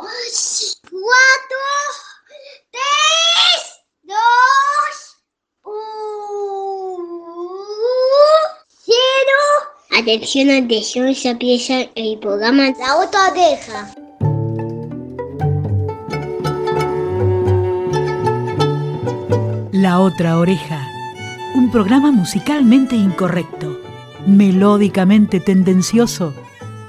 cuatro, tres, dos, uno, cero. Atención, atención, se empieza el programa La Otra Oreja. La Otra Oreja, un programa musicalmente incorrecto, melódicamente tendencioso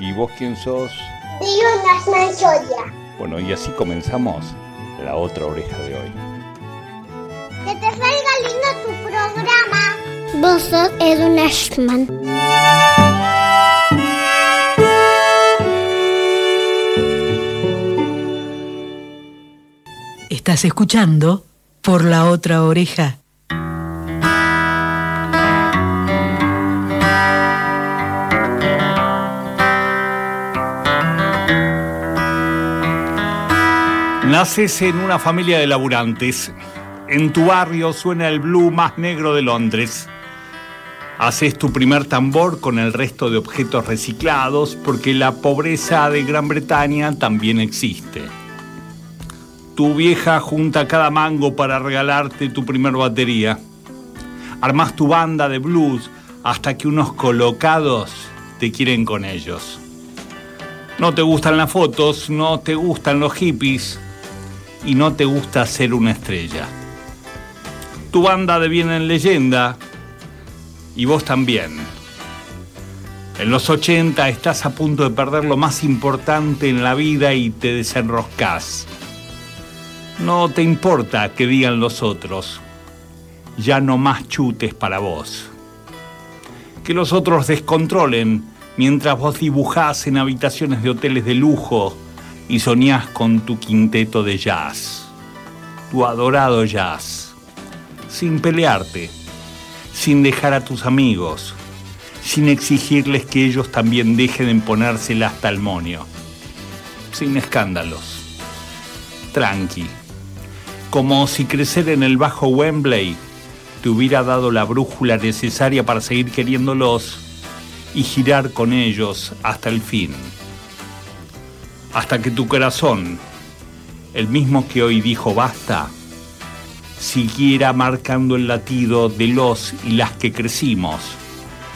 ¿Y vos quién sos? Dios Manchoya. Bueno, y así comenzamos la otra oreja de hoy. Que te salga lindo tu programa. Vos sos Edwin Ashman. Estás escuchando por la otra oreja. Naces en una familia de laburantes. En tu barrio suena el blue más negro de Londres. Haces tu primer tambor con el resto de objetos reciclados porque la pobreza de Gran Bretaña también existe. Tu vieja junta cada mango para regalarte tu primer batería. Armas tu banda de blues hasta que unos colocados te quieren con ellos. No te gustan las fotos, no te gustan los hippies, y no te gusta ser una estrella. Tu banda deviene en leyenda y vos también. En los 80 estás a punto de perder lo más importante en la vida y te desenroscás. No te importa que digan los otros. Ya no más chutes para vos. Que los otros descontrolen mientras vos dibujás en habitaciones de hoteles de lujo y soñás con tu quinteto de jazz, tu adorado jazz, sin pelearte, sin dejar a tus amigos, sin exigirles que ellos también dejen de ponérsela hasta el monio, sin escándalos, tranqui, como si crecer en el bajo Wembley te hubiera dado la brújula necesaria para seguir queriéndolos y girar con ellos hasta el fin hasta que tu corazón, el mismo que hoy dijo basta, siguiera marcando el latido de los y las que crecimos,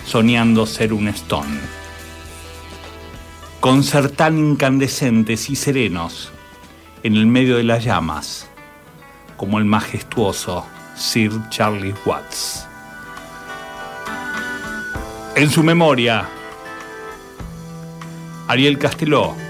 soñando ser un Stone. Con ser tan incandescentes y serenos en el medio de las llamas, como el majestuoso Sir Charlie Watts. En su memoria, Ariel Casteló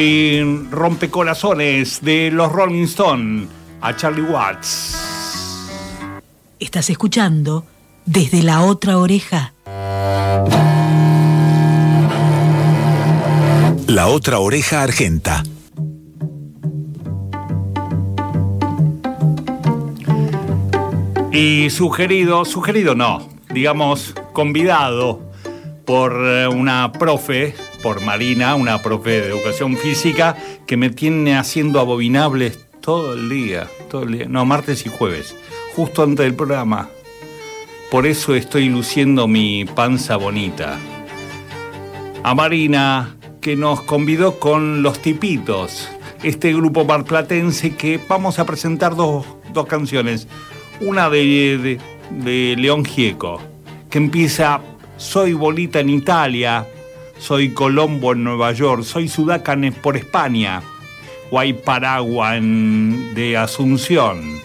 Soy rompecorazones de los Rolling Stones a Charlie Watts. Estás escuchando desde la otra oreja. La otra oreja argenta. Y sugerido, sugerido no, digamos convidado por eh, una profe, por Marina, una profe de educación física, que me tiene haciendo abominables todo el día, todo el día, no, martes y jueves, justo antes del programa. Por eso estoy luciendo mi panza bonita. A Marina, que nos convidó con Los Tipitos, este grupo marplatense que vamos a presentar dos, dos canciones. Una de, de, León Gieco, que empieza Soy bolita en Italia, soy Colombo en Nueva York, soy Sudaca por España, Guayparagua en, de Asunción,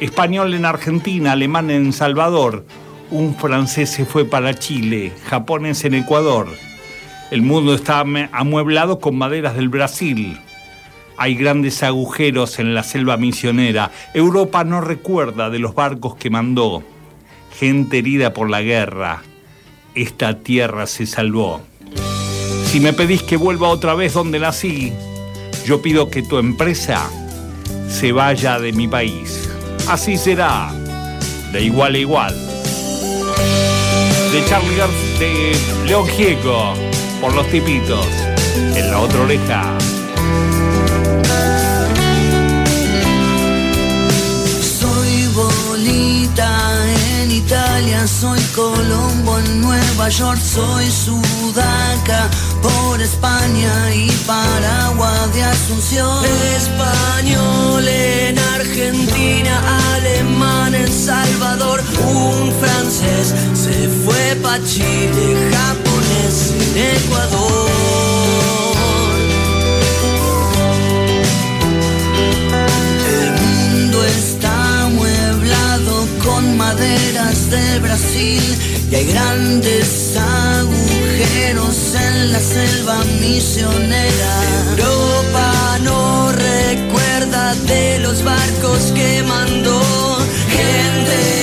español en Argentina, alemán en Salvador, un francés se fue para Chile, japonés en Ecuador. El mundo está amueblado con maderas del Brasil. Hay grandes agujeros en la selva misionera. Europa no recuerda de los barcos que mandó. Gente herida por la guerra. Esta tierra se salvó. Si me pedís que vuelva otra vez donde nací, yo pido que tu empresa se vaya de mi país. Así será, de igual a igual. De Charlie de León Gieco, por los tipitos, en la otra oreja. Soy bolita en Italia, soy Colombo en Nueva York, soy Sudaca por España y Paraguay de Asunción. Español en Argentina, alemán en Salvador, un francés se fue pa' Chile, japonés en Ecuador. El mundo está amueblado con maderas de Brasil y hay grandes en la selva misionera. Europa no recuerda de los barcos que mandó gente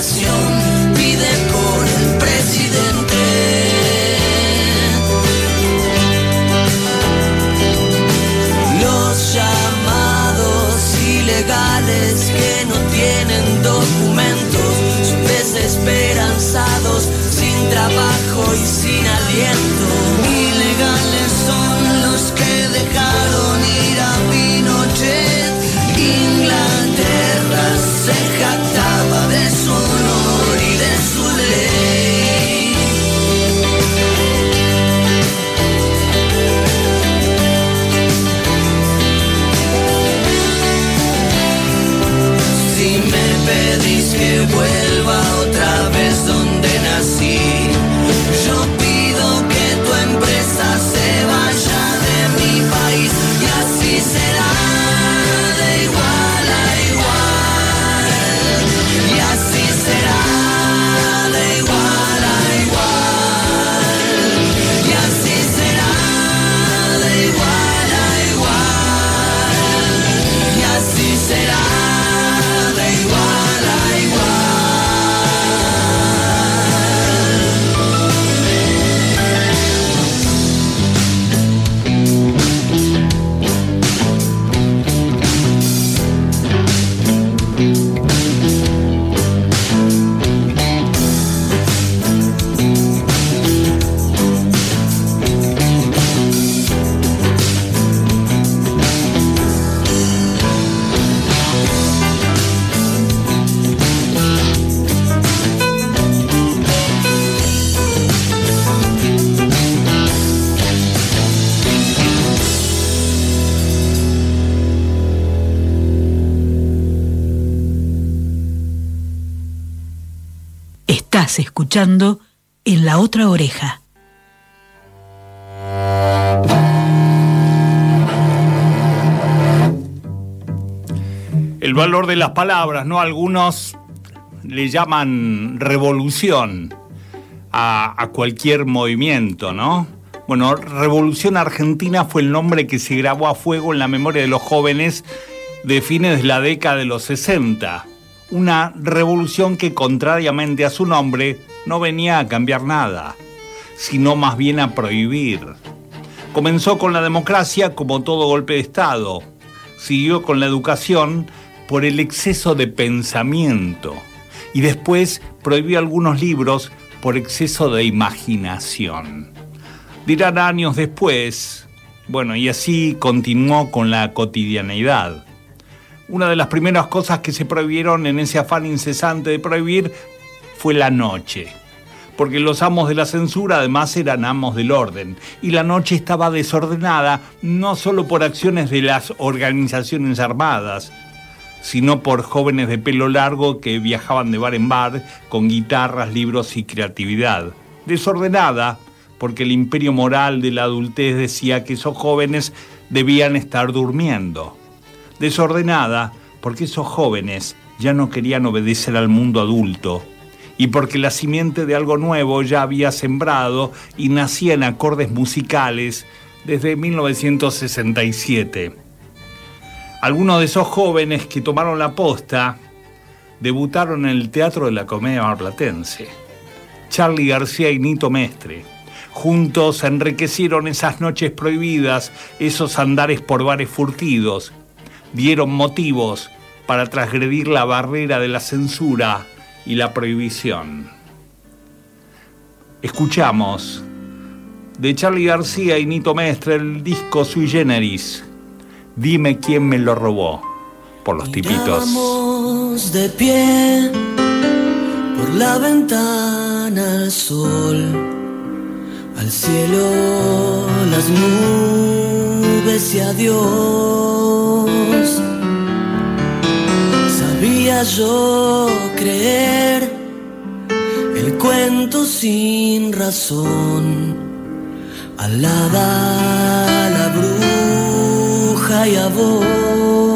pide por el presidente. Los llamados ilegales que no tienen documentos, son desesperanzados, sin trabajo y sin aliento. Escuchando en la otra oreja. El valor de las palabras, ¿no? Algunos le llaman revolución a, a cualquier movimiento, ¿no? Bueno, Revolución Argentina fue el nombre que se grabó a fuego en la memoria de los jóvenes de fines de la década de los 60. Una revolución que, contrariamente a su nombre, no venía a cambiar nada, sino más bien a prohibir. Comenzó con la democracia como todo golpe de Estado. Siguió con la educación por el exceso de pensamiento. Y después prohibió algunos libros por exceso de imaginación dirán años después, bueno, y así continuó con la cotidianeidad. Una de las primeras cosas que se prohibieron en ese afán incesante de prohibir fue la noche, porque los amos de la censura además eran amos del orden, y la noche estaba desordenada no solo por acciones de las organizaciones armadas, sino por jóvenes de pelo largo que viajaban de bar en bar con guitarras, libros y creatividad. Desordenada porque el imperio moral de la adultez decía que esos jóvenes debían estar durmiendo. Desordenada, porque esos jóvenes ya no querían obedecer al mundo adulto, y porque la simiente de algo nuevo ya había sembrado y nacía en acordes musicales desde 1967. Algunos de esos jóvenes que tomaron la posta debutaron en el Teatro de la Comedia Marplatense. Charlie García y Nito Mestre Juntos enriquecieron esas noches prohibidas, esos andares por bares furtidos. Dieron motivos para transgredir la barrera de la censura y la prohibición. Escuchamos de Charlie García y Nito Mestre el disco Sui Generis. Dime quién me lo robó. Por los tipitos. de pie por la ventana al sol al cielo las nubes y adiós. Sabía yo creer el cuento sin razón, alada la bruja y a vos.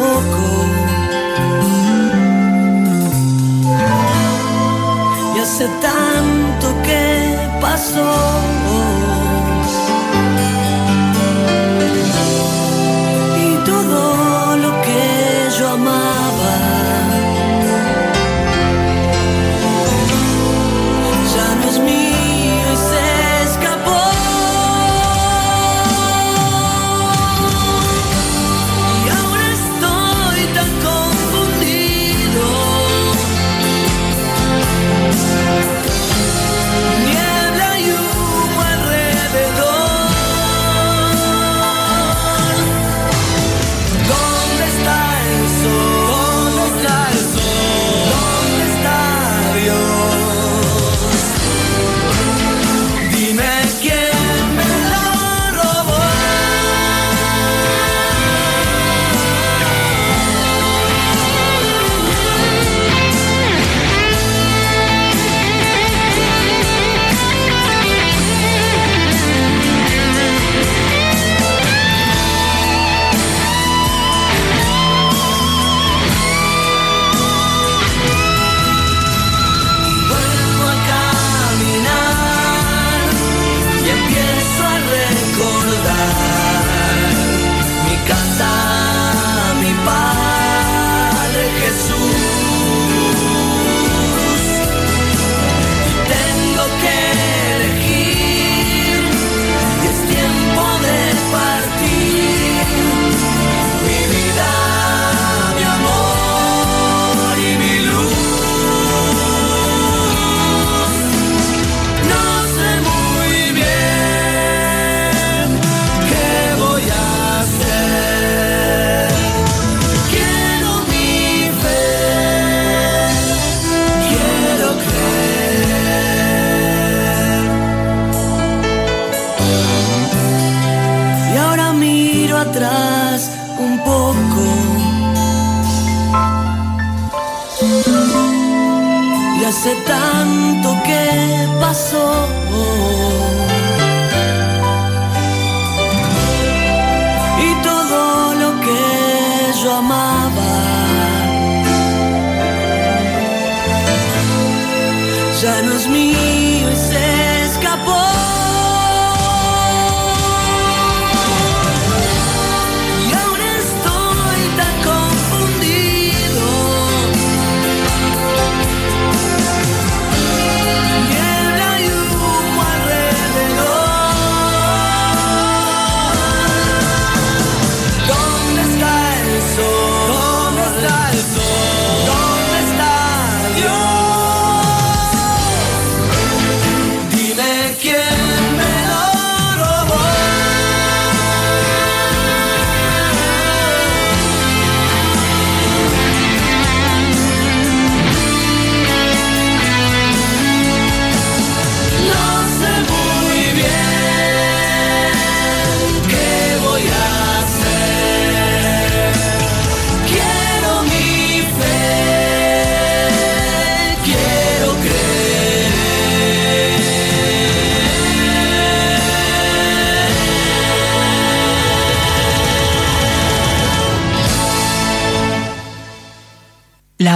poco. Y hace tanto que pasó.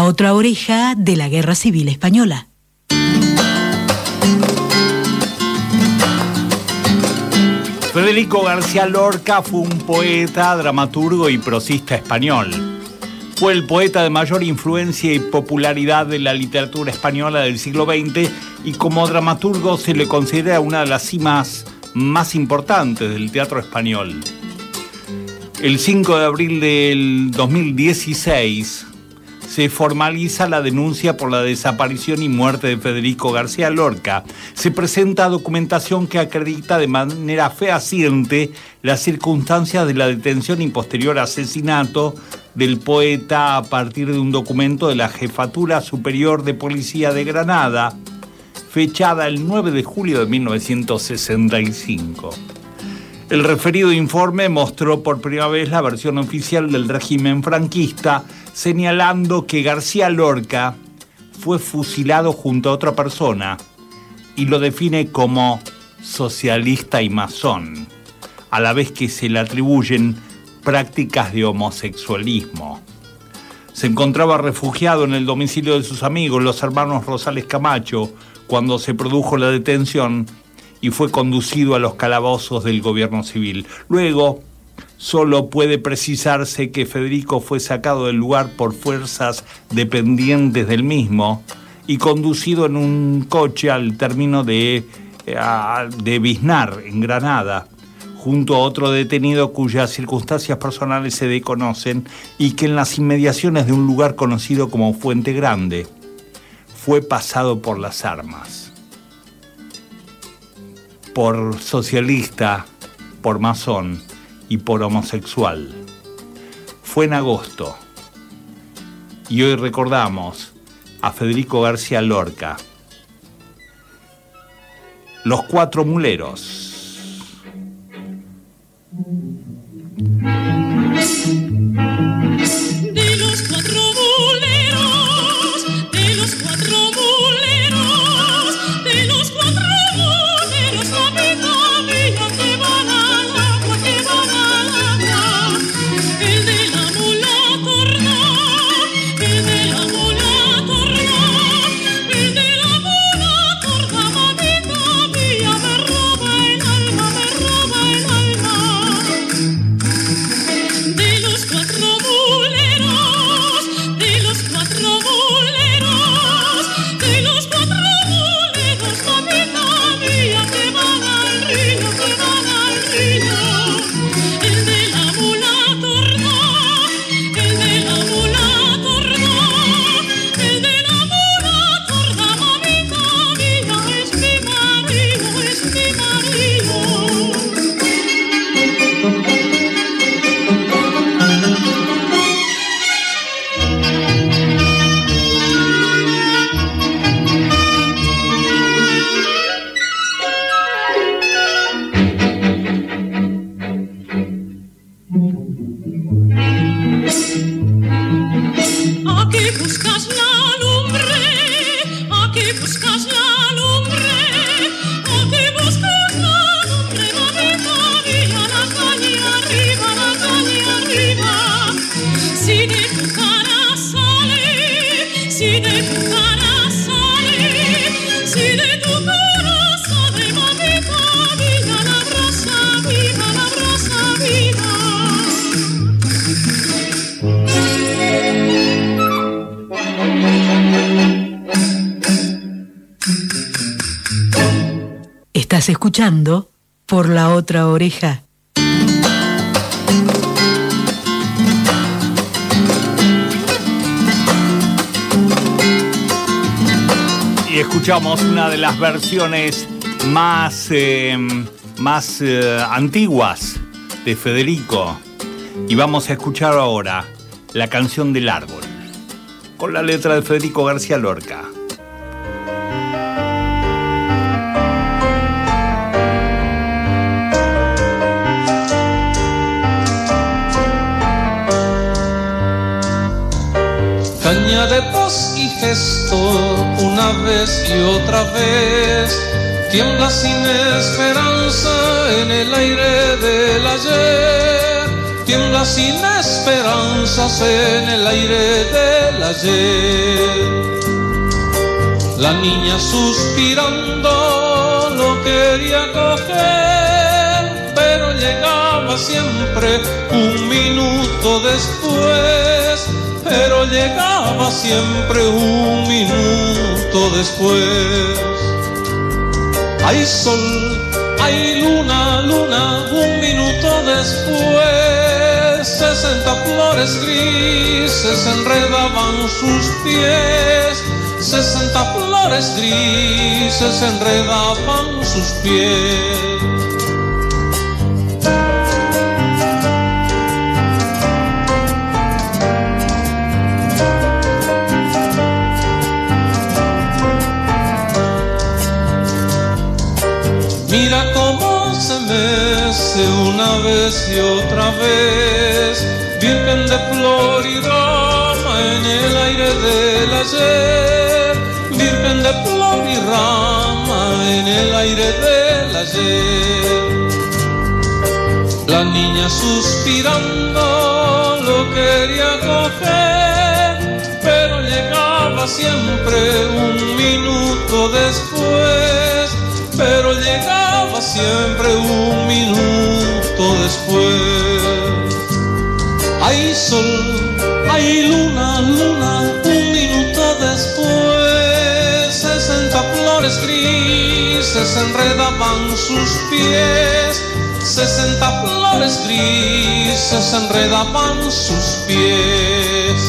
Otra oreja de la Guerra Civil Española. Federico García Lorca fue un poeta, dramaturgo y prosista español. Fue el poeta de mayor influencia y popularidad de la literatura española del siglo XX y como dramaturgo se le considera una de las cimas más importantes del teatro español. El 5 de abril del 2016 se formaliza la denuncia por la desaparición y muerte de Federico García Lorca. Se presenta documentación que acredita de manera fehaciente las circunstancias de la detención y posterior asesinato del poeta a partir de un documento de la Jefatura Superior de Policía de Granada, fechada el 9 de julio de 1965. El referido informe mostró por primera vez la versión oficial del régimen franquista, señalando que García Lorca fue fusilado junto a otra persona y lo define como socialista y masón, a la vez que se le atribuyen prácticas de homosexualismo. Se encontraba refugiado en el domicilio de sus amigos, los hermanos Rosales Camacho, cuando se produjo la detención y fue conducido a los calabozos del gobierno civil. Luego, solo puede precisarse que Federico fue sacado del lugar por fuerzas dependientes del mismo y conducido en un coche al término de, eh, de Biznar, en Granada, junto a otro detenido cuyas circunstancias personales se desconocen y que en las inmediaciones de un lugar conocido como Fuente Grande fue pasado por las armas. Por socialista, por masón y por homosexual. Fue en agosto y hoy recordamos a Federico García Lorca. Los cuatro muleros. Por la otra oreja. Y escuchamos una de las versiones más, eh, más eh, antiguas de Federico. Y vamos a escuchar ahora la canción del árbol, con la letra de Federico García Lorca. Y otra vez, tiembla sin esperanza en el aire del ayer, tiembla sin esperanzas en el aire del ayer. La niña suspirando lo quería coger, pero llegaba siempre un minuto después, pero llegaba siempre un minuto después. Hay sol, hay luna, luna, un minuto después, sesenta flores grises enredaban sus pies. Sesenta flores grises enredaban sus pies. Una vez y otra vez, virgen de flor y rama en el aire del ayer, virgen de flor y rama en el aire del ayer. La niña suspirando lo quería coger, pero llegaba siempre un minuto después, pero llegaba siempre un minuto después. Hay sol, hay luna, luna, un minuto después, sesenta flores grises enredaban sus pies. Sesenta flores grises enredaban sus pies.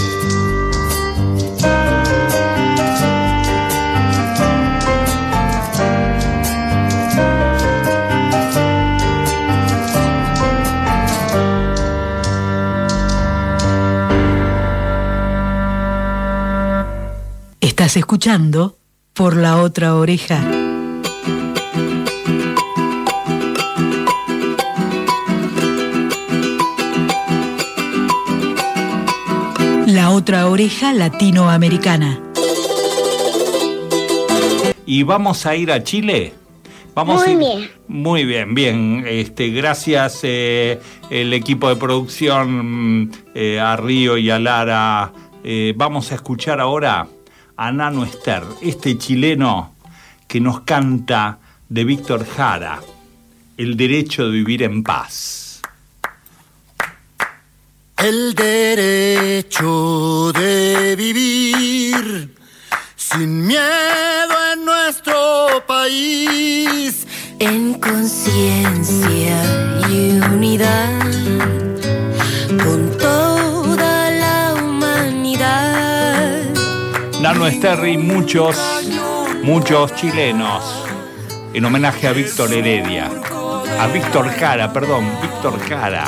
Estás escuchando por la otra oreja. La otra oreja latinoamericana. Y vamos a ir a Chile. Vamos Muy a ir- bien. Muy bien, bien. Este, gracias eh, el equipo de producción mm, eh, a Río y a Lara. Eh, vamos a escuchar ahora a Nano Ester, este chileno que nos canta de Víctor Jara, El derecho de vivir en paz. El derecho de vivir sin miedo en nuestro país. en conciencia y unidad Nano Ester y muchos, muchos chilenos, en homenaje a Víctor Heredia. A Víctor Jara, perdón, Víctor Jara.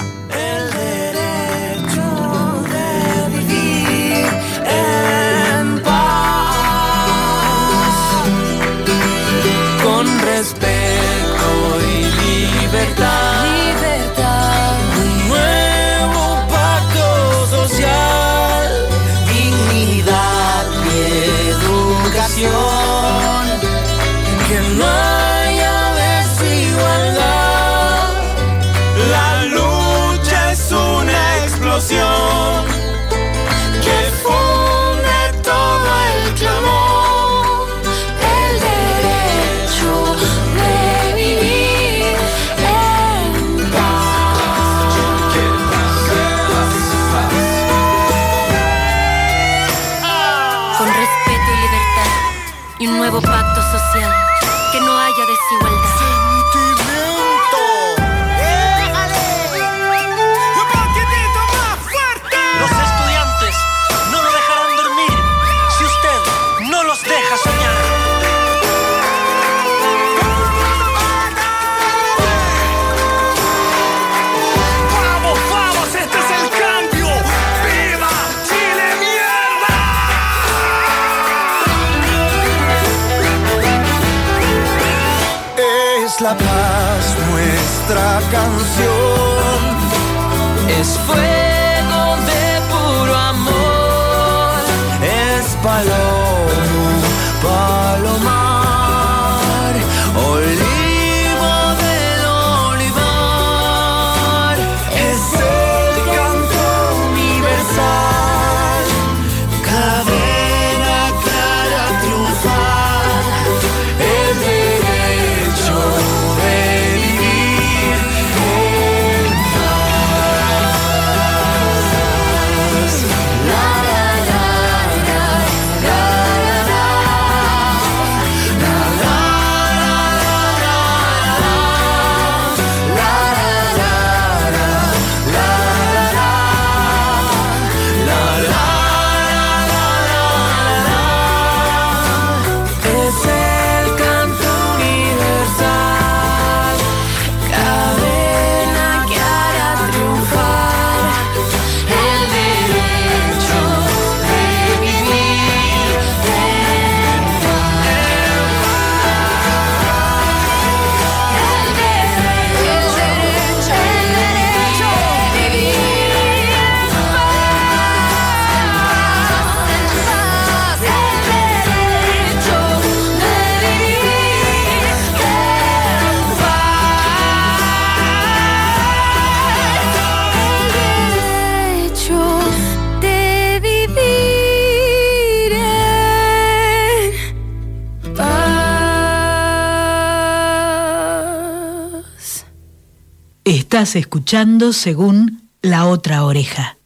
Estás escuchando según la otra oreja.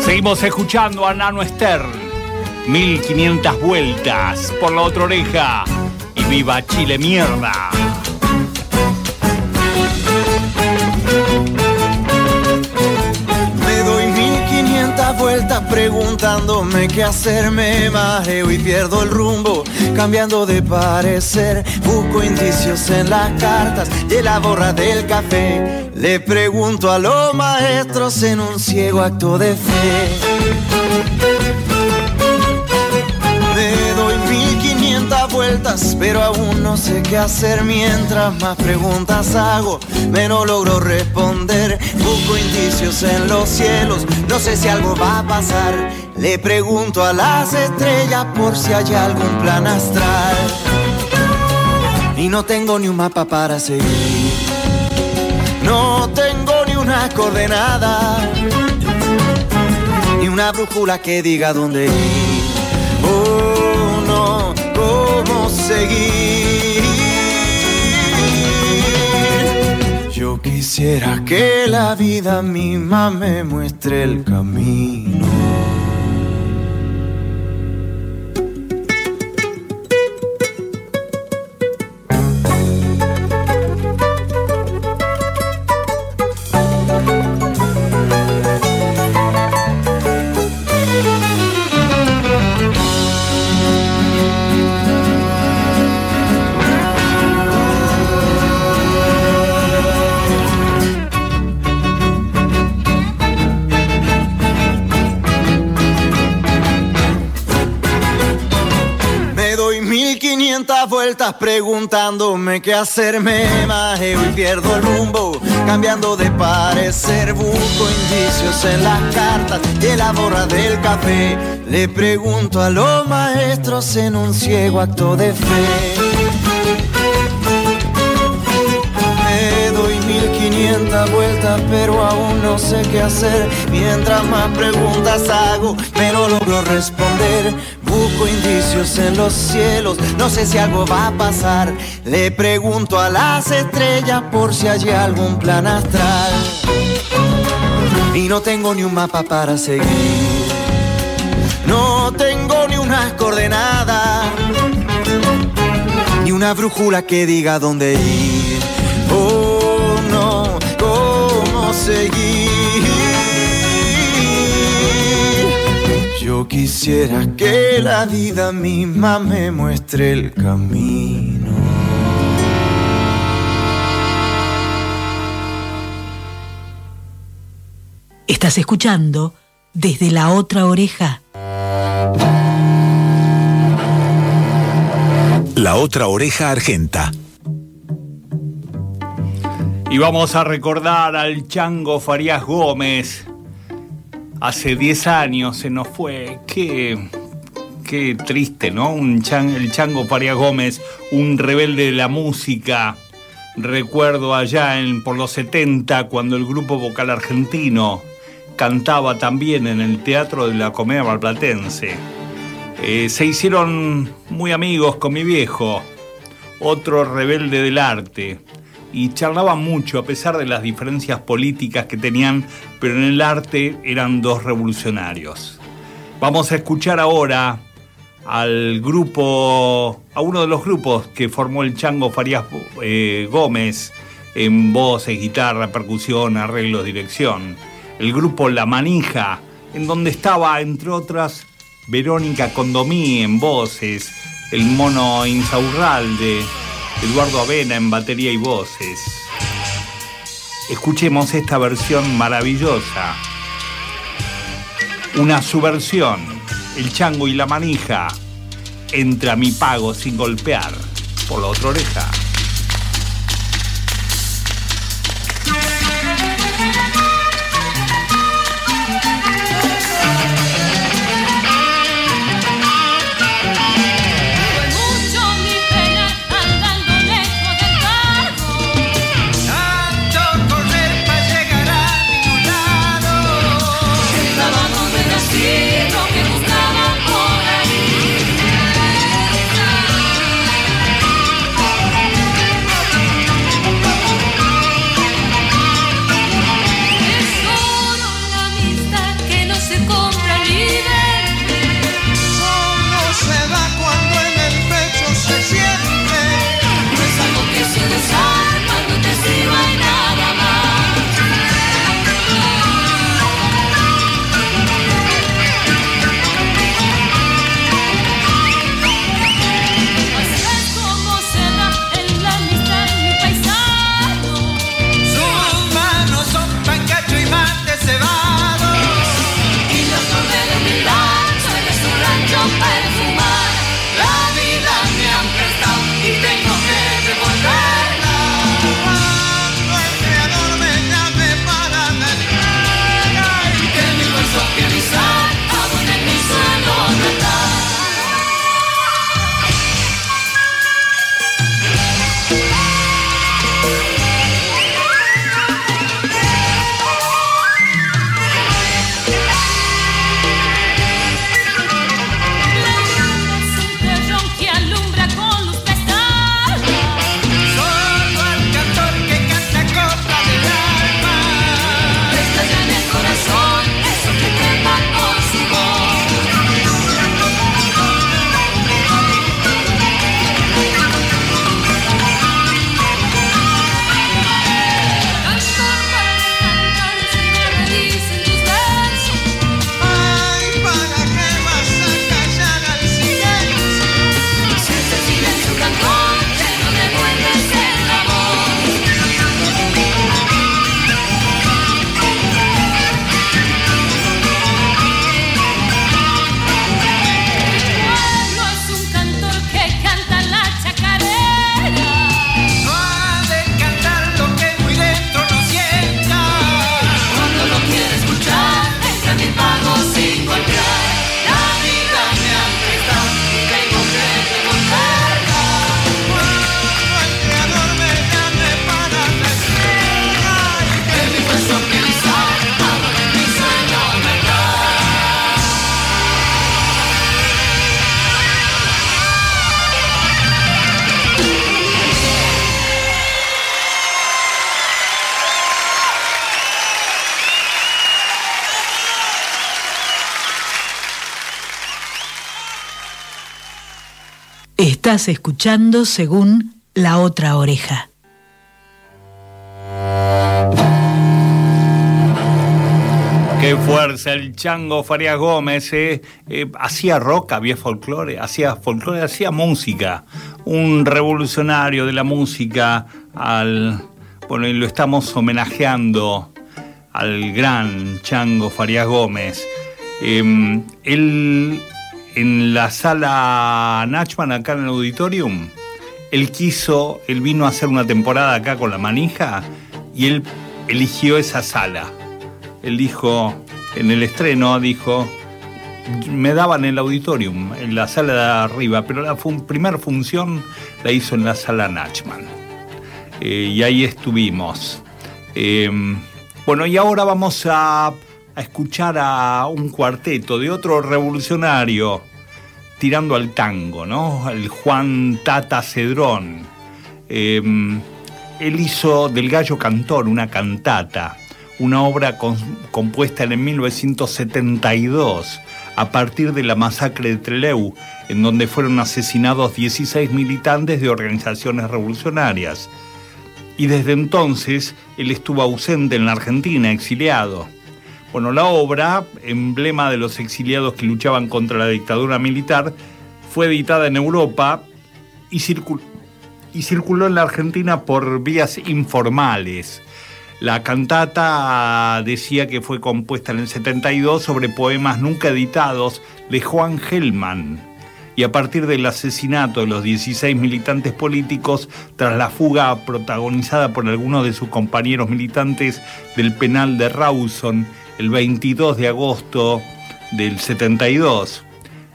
Seguimos escuchando a Nano Stern. 1500 vueltas por la otra oreja. Y viva Chile mierda. Vueltas preguntándome qué hacer, me mareo y pierdo el rumbo, cambiando de parecer, busco indicios en las cartas y en la borra del café, le pregunto a los maestros en un ciego acto de fe. Pero aún no sé qué hacer. Mientras más preguntas hago, menos logro responder. Busco indicios en los cielos, no sé si algo va a pasar. Le pregunto a las estrellas por si hay algún plan astral. Y no tengo ni un mapa para seguir. No tengo ni una coordenada. Ni una brújula que diga dónde ir. Oh, no, seguir. Yo quisiera que la vida misma me muestre el camino. 1500 vueltas preguntándome qué hacer, me mareo y pierdo el rumbo, cambiando de parecer, busco indicios en las cartas y en la borra del café. Le pregunto a los maestros en un ciego acto de fe. Me doy 1500 vueltas, pero aún no sé qué hacer. Mientras más preguntas hago, menos logro responder. Busco indicios en los cielos, no sé si algo va a pasar. Le pregunto a las estrellas por si hay algún plan astral. Y no tengo ni un mapa para seguir. No tengo ni una unas coordenadas, ni una brújula que diga dónde ir. Oh no, cómo seguir. Yo quisiera que la vida misma me muestre el camino. Estás escuchando desde la otra oreja. La otra oreja argenta. Y vamos a recordar al Chango Farías Gómez. Hace 10 años se nos fue. Qué, qué triste, ¿no? Un el Chango Farías Gómez, un rebelde de la música. Recuerdo allá en, por los 70 cuando el grupo vocal argentino cantaba también en el Teatro de la Comedia Malplatense. Eh, se hicieron muy amigos con mi viejo, otro rebelde del arte, y charlaban mucho a pesar de las diferencias políticas que tenían, pero en el arte eran dos revolucionarios. Vamos a escuchar ahora al grupo, a uno de los grupos que formó el Chango Farías eh, Gómez en voces, guitarra, percusión, arreglos, dirección. El grupo La Manija, en donde estaba, entre otras, Verónica Condomí en voces, el mono Insaurralde, Eduardo Avena en batería y voces. Escuchemos esta versión maravillosa. Una subversión, el chango y la manija, entra mi pago sin golpear por la otra oreja. Estás escuchando según la otra oreja. Qué fuerza el chango Farías Gómez, eh, eh, hacía rock, había folclore, hacía folclore, hacía música, un revolucionario de la música, al, bueno, y lo estamos homenajeando al gran chango Farías Gómez. Eh, él, en la sala Nachman, acá en el auditorium, él quiso, él vino a hacer una temporada acá con la manija y él eligió esa sala él dijo, en el estreno, dijo, me daban el auditorium, en la sala de arriba, pero la fun- primer función la hizo en la sala Nachman. Eh, y ahí estuvimos. Eh, bueno, y ahora vamos a, a escuchar a un cuarteto de otro revolucionario tirando al tango, ¿no? El Juan Tata Cedrón. Eh, él hizo del Gallo Cantor una cantata, una obra compuesta en el 1972 a partir de la masacre de Trelew, en donde fueron asesinados 16 militantes de organizaciones revolucionarias. Y desde entonces él estuvo ausente en la Argentina, exiliado. Bueno, la obra, emblema de los exiliados que luchaban contra la dictadura militar, fue editada en Europa y, circul- y circuló en la Argentina por vías informales. La cantata decía que fue compuesta en el 72 sobre poemas nunca editados de Juan Gelman y a partir del asesinato de los 16 militantes políticos tras la fuga protagonizada por algunos de sus compañeros militantes del penal de Rawson el 22 de agosto del 72.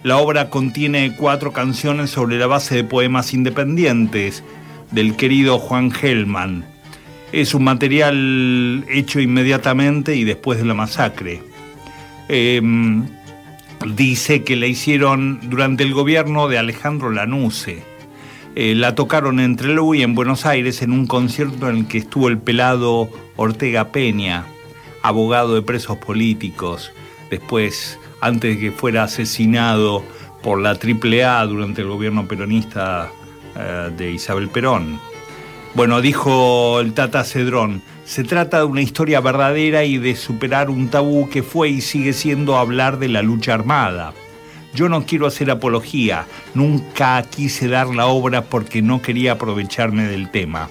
La obra contiene cuatro canciones sobre la base de poemas independientes del querido Juan Gelman. Es un material hecho inmediatamente y después de la masacre. Em, dice que la hicieron durante el gobierno de Alejandro Lanuse. Eh, la tocaron en Trelew y en Buenos Aires en un concierto en el que estuvo el pelado Ortega Peña, abogado de presos políticos, después, antes de que fuera asesinado por la AAA durante el gobierno peronista eh, de Isabel Perón. Bueno, dijo el Tata Cedrón, se trata de una historia verdadera y de superar un tabú que fue y sigue siendo hablar de la lucha armada. Yo no quiero hacer apología, nunca quise dar la obra porque no quería aprovecharme del tema.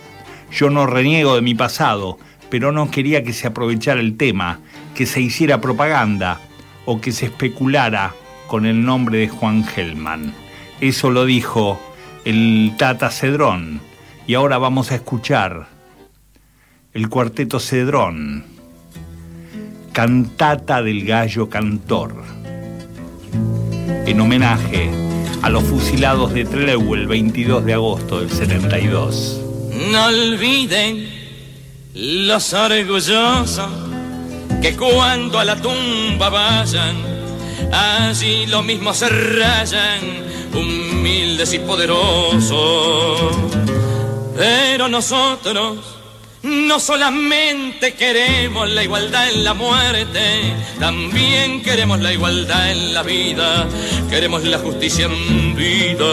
Yo no reniego de mi pasado, pero no quería que se aprovechara el tema, que se hiciera propaganda o que se especulara con el nombre de Juan Gelman. Eso lo dijo el Tata Cedrón. Y ahora vamos a escuchar el cuarteto Cedrón, Cantata del Gallo Cantor, en homenaje a los fusilados de Trelew el 22 de agosto del 72. No olviden los orgullosos que cuando a la tumba vayan, allí lo mismo se rayan, humildes y poderosos. Pero nosotros no solamente queremos la igualdad en la muerte, también queremos la igualdad en la vida, queremos la justicia en vida.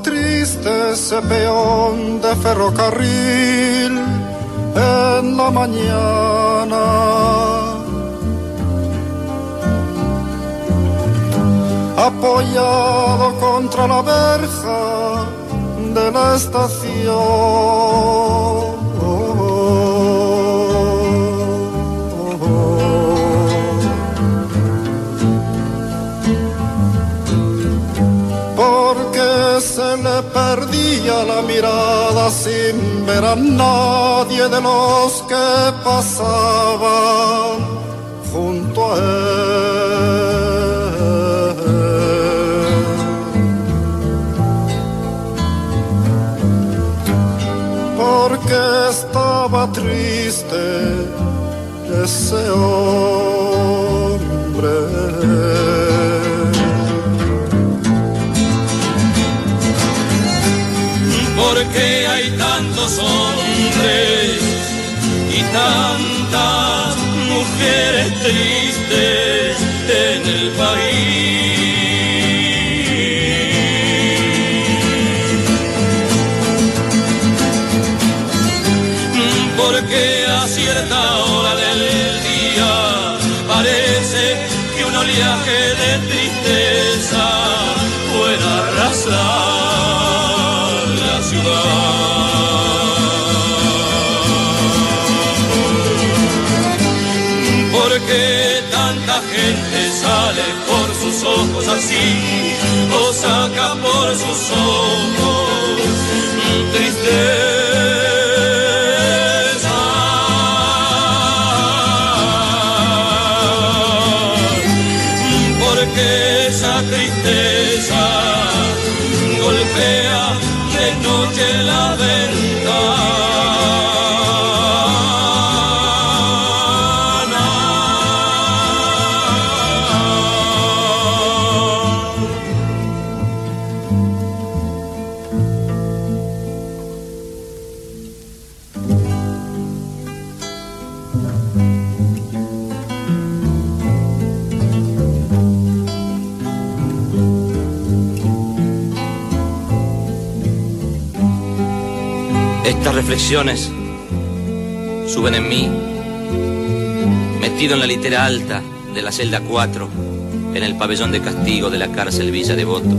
Triste ese peón de ferrocarril en la mañana. Apoyado contra la verja de la estación. La mirada sin ver a nadie de los que pasaban junto a él. Porque triste ese hombre. Porque hay tantos hombres y tantas mujeres tristes en el país. Porque a cierta hora del día parece que un oleaje así o saca por sus ojos tristeza. Reflexiones suben en mí, metido en la litera alta de la celda 4, en el pabellón de castigo de la cárcel Villa Devoto.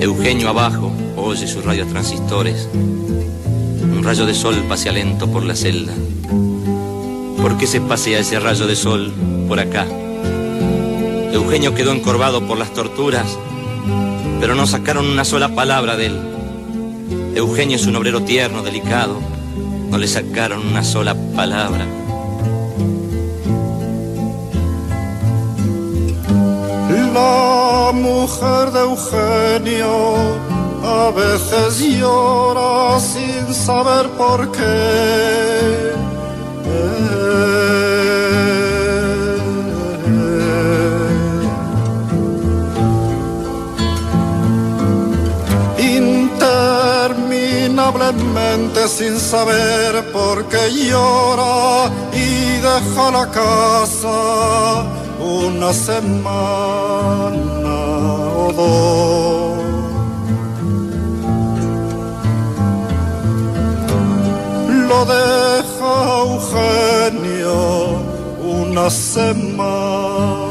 Eugenio abajo oye sus radios transistores. Un rayo de sol pasea lento por la celda. ¿Por qué se pasea ese rayo de sol por acá? Eugenio quedó encorvado por las torturas, pero no sacaron una sola palabra de él. Eugenio es un obrero tierno, delicado. No le sacaron una sola palabra. La mujer de Eugenio a veces llora sin saber por qué. Sin saber por qué llora y deja la casa una semana o dos. Lo deja Eugenio una semana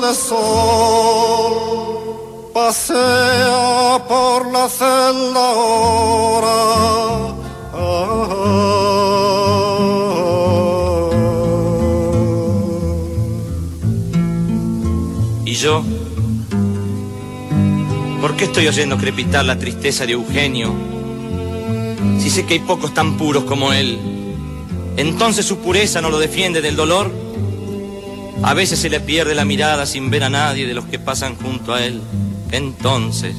de sol pasea por la celda ahora. ¿Y yo? ¿Por qué estoy oyendo crepitar la tristeza de Eugenio? Si sé que hay pocos tan puros como él, entonces su pureza no lo defiende del dolor. A veces se le pierde la mirada sin ver a nadie de los que pasan junto a él. Entonces,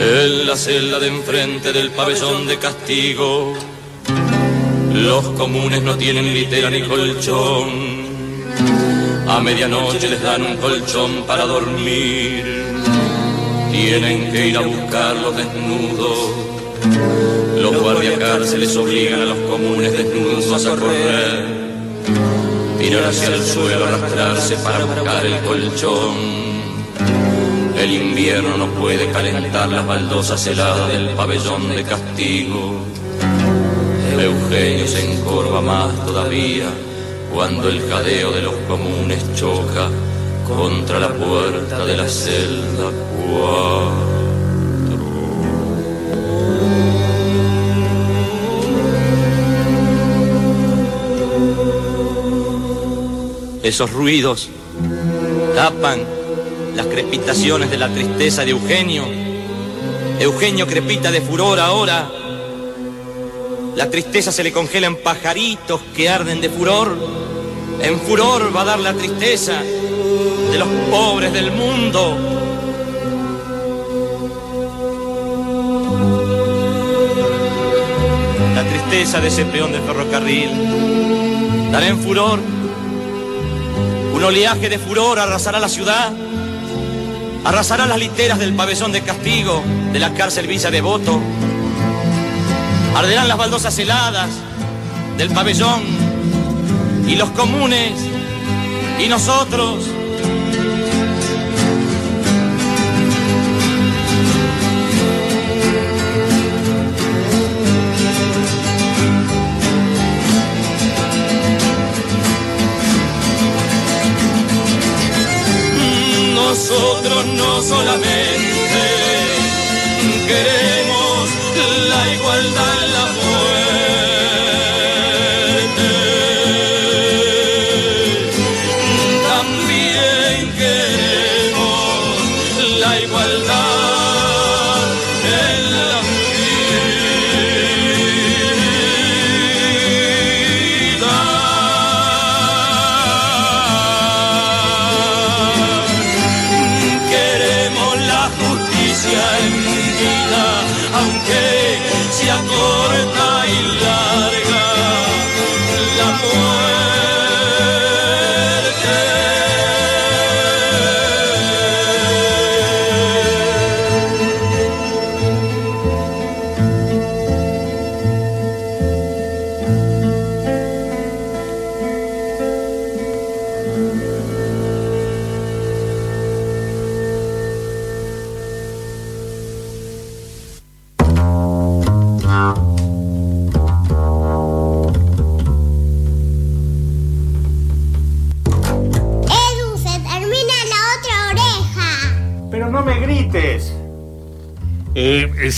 en la celda de enfrente del pabellón de castigo, los comunes no tienen litera ni colchón. A medianoche les dan un colchón para dormir. Tienen que ir a buscarlos desnudos. Los guardiacárceles obligan a los comunes desnudos a correr. Tirar hacia el suelo, arrastrarse para buscar el colchón. El invierno no puede calentar las baldosas heladas del pabellón de castigo. Eugenio se encorva más todavía cuando el jadeo de los comunes choca contra la puerta de la celda cuatro. Esos ruidos tapan las crepitaciones de la tristeza de Eugenio. Eugenio crepita de furor ahora. La tristeza se le congela en pajaritos que arden de furor. en furor va a dar la tristeza de los pobres del mundo. La tristeza de ese peón de ferrocarril dará en furor. Un oleaje de furor arrasará la ciudad, arrasará las literas del pabellón de castigo de la cárcel Villa Devoto, arderán las baldosas heladas del pabellón y los comunes y nosotros. Nosotros no solamente queremos la igualdad en la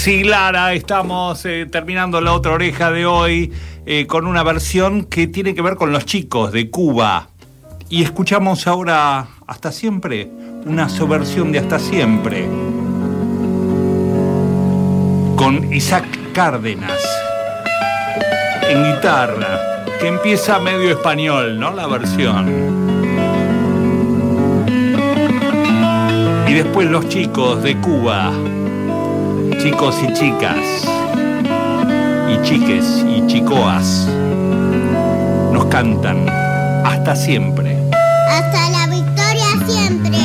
sí, Lara, estamos eh, terminando la otra oreja de hoy eh, con una versión que tiene que ver con los chicos de Cuba. Y escuchamos ahora Hasta Siempre, una subversión de Hasta Siempre, con Isaac Cárdenas en guitarra, que empieza medio español, ¿no? La versión. Y después los chicos de Cuba, chicos y chicas, y chiques y chicoas, nos cantan hasta siempre. Hasta la victoria siempre.